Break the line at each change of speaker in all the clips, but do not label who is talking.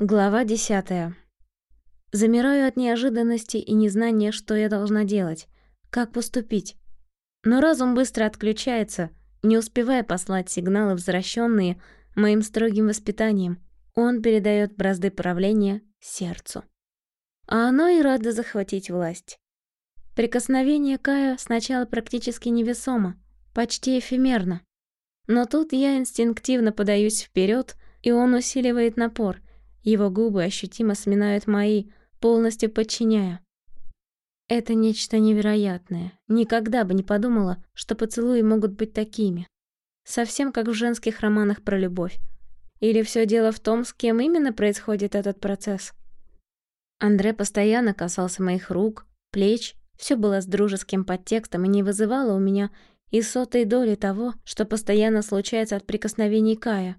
Глава десятая. Замираю от неожиданности и незнания, что я должна делать, как поступить. Но разум быстро отключается, не успевая послать сигналы, возвращенные моим строгим воспитанием. Он передает бразды правления сердцу. А оно и радо захватить власть. Прикосновение Кая сначала практически невесомо, почти эфемерно. Но тут я инстинктивно подаюсь вперед, и он усиливает напор — его губы ощутимо сминают мои, полностью подчиняя. Это нечто невероятное. Никогда бы не подумала, что поцелуи могут быть такими. Совсем как в женских романах про любовь. Или все дело в том, с кем именно происходит этот процесс? Андре постоянно касался моих рук, плеч, все было с дружеским подтекстом и не вызывало у меня и сотой доли того, что постоянно случается от прикосновений Кая.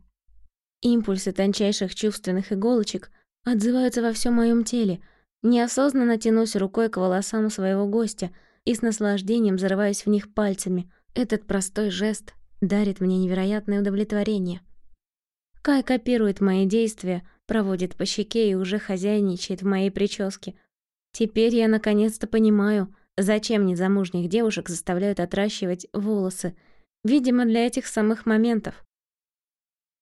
Импульсы тончайших чувственных иголочек отзываются во всем моем теле. Неосознанно тянусь рукой к волосам своего гостя и с наслаждением зарываюсь в них пальцами. Этот простой жест дарит мне невероятное удовлетворение. Кай копирует мои действия, проводит по щеке и уже хозяйничает в моей прическе. Теперь я наконец-то понимаю, зачем незамужних девушек заставляют отращивать волосы. Видимо, для этих самых моментов.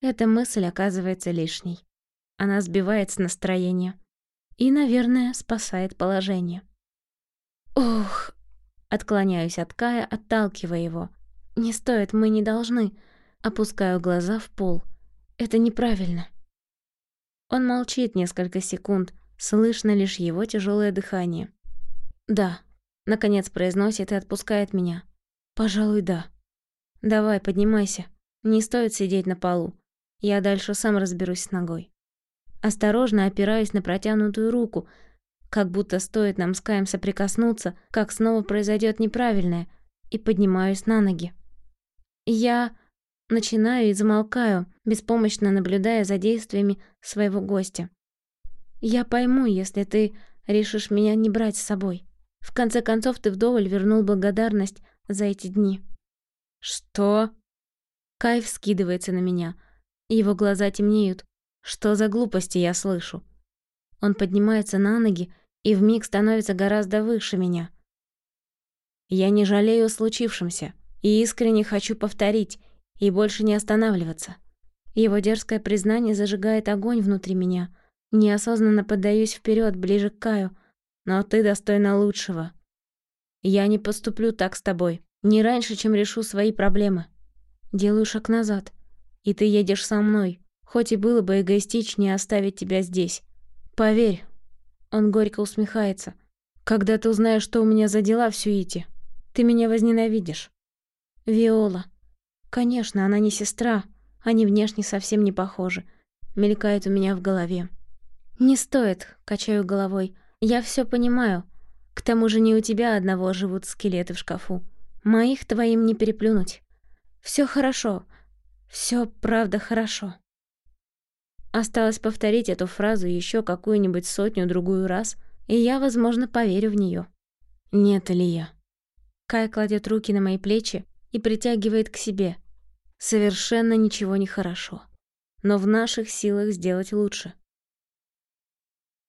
Эта мысль оказывается лишней. Она сбивает с настроения. И, наверное, спасает положение. Ох! Отклоняюсь от Кая, отталкивая его. Не стоит, мы не должны. Опускаю глаза в пол. Это неправильно. Он молчит несколько секунд, слышно лишь его тяжелое дыхание. «Да», — наконец произносит и отпускает меня. «Пожалуй, да. Давай, поднимайся. Не стоит сидеть на полу. Я дальше сам разберусь с ногой. Осторожно опираюсь на протянутую руку, как будто стоит нам с Каем соприкоснуться, как снова произойдет неправильное, и поднимаюсь на ноги. Я начинаю и замолкаю, беспомощно наблюдая за действиями своего гостя. Я пойму, если ты решишь меня не брать с собой. В конце концов, ты вдоволь вернул благодарность за эти дни. Что? Кайф скидывается на меня — его глаза темнеют. Что за глупости я слышу? Он поднимается на ноги и вмиг становится гораздо выше меня. Я не жалею о случившемся и искренне хочу повторить и больше не останавливаться. Его дерзкое признание зажигает огонь внутри меня. Неосознанно поддаюсь вперед, ближе к Каю. Но ты достойна лучшего. Я не поступлю так с тобой. Не раньше, чем решу свои проблемы. Делаю шаг назад и ты едешь со мной, хоть и было бы эгоистичнее оставить тебя здесь. Поверь». Он горько усмехается. «Когда ты узнаешь, что у меня за дела в Сюите, ты меня возненавидишь». «Виола. Конечно, она не сестра, они внешне совсем не похожи», мелькает у меня в голове. «Не стоит», — качаю головой. «Я все понимаю. К тому же не у тебя одного живут скелеты в шкафу. Моих твоим не переплюнуть. Все хорошо. Все, правда, хорошо. Осталось повторить эту фразу еще какую-нибудь сотню-другую раз, и я, возможно, поверю в нее. Нет, Илья. Кай кладет руки на мои плечи и притягивает к себе. Совершенно ничего не хорошо. Но в наших силах сделать лучше.